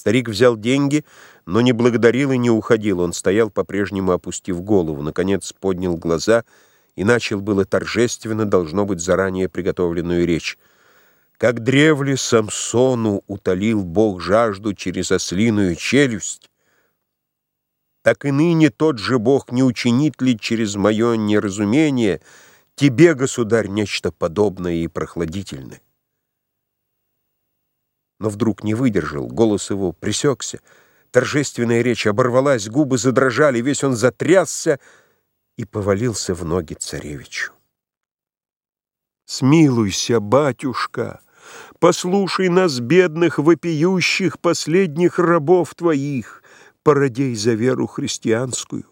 Старик взял деньги, но не благодарил и не уходил. Он стоял, по-прежнему опустив голову. Наконец поднял глаза и начал было торжественно, должно быть, заранее приготовленную речь. Как древле Самсону утолил Бог жажду через ослиную челюсть, так и ныне тот же Бог не учинит ли через мое неразумение тебе, государь, нечто подобное и прохладительное? Но вдруг не выдержал, голос его пресекся. Торжественная речь оборвалась, губы задрожали, весь он затрясся и повалился в ноги царевичу. «Смилуйся, батюшка, послушай нас, бедных, вопиющих, последних рабов твоих, породей за веру христианскую,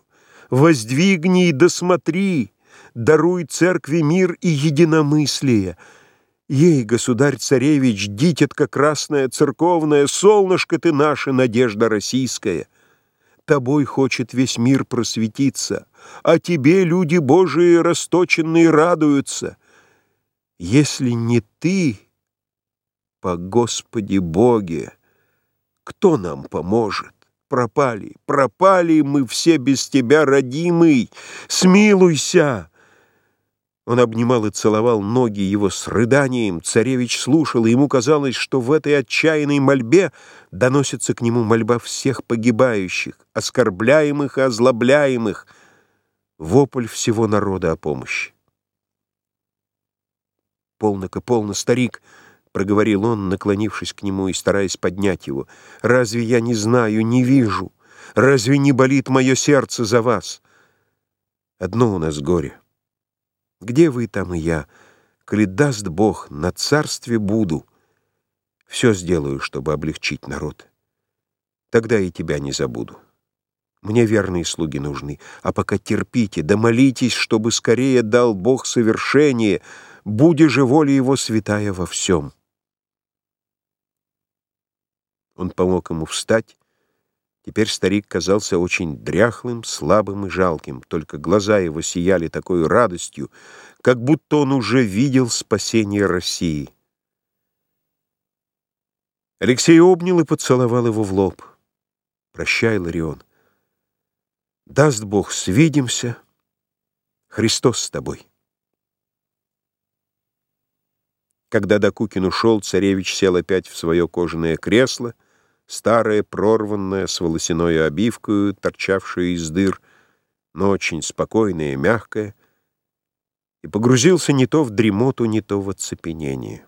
воздвигни и досмотри, даруй церкви мир и единомыслие». Ей, государь-царевич, дитятка красная церковная, солнышко ты наша, надежда российская. Тобой хочет весь мир просветиться, а тебе люди Божии расточенные радуются. Если не ты, по Господи Боге, кто нам поможет? Пропали, пропали мы все без тебя, родимый, смилуйся!» Он обнимал и целовал ноги его с рыданием. Царевич слушал, и ему казалось, что в этой отчаянной мольбе доносится к нему мольба всех погибающих, оскорбляемых и озлобляемых, вопль всего народа о помощи. «Полно-ка, полно, старик!» — проговорил он, наклонившись к нему и стараясь поднять его. «Разве я не знаю, не вижу? Разве не болит мое сердце за вас? Одно у нас горе». Где вы, там и я. Коли даст Бог, на царстве буду. Все сделаю, чтобы облегчить народ. Тогда и тебя не забуду. Мне верные слуги нужны, а пока терпите, да молитесь, чтобы скорее дал Бог совершение, буде же воля Его святая во всем. Он помог ему встать, Теперь старик казался очень дряхлым, слабым и жалким, только глаза его сияли такой радостью, как будто он уже видел спасение России. Алексей обнял и поцеловал его в лоб. «Прощай, Ларион. Даст Бог, свидимся. Христос с тобой». Когда Докукин ушел, царевич сел опять в свое кожаное кресло — старая, прорванная, с волосяной обивкой, торчавшая из дыр, но очень спокойная и мягкая, и погрузился не то в дремоту, не то в оцепенение.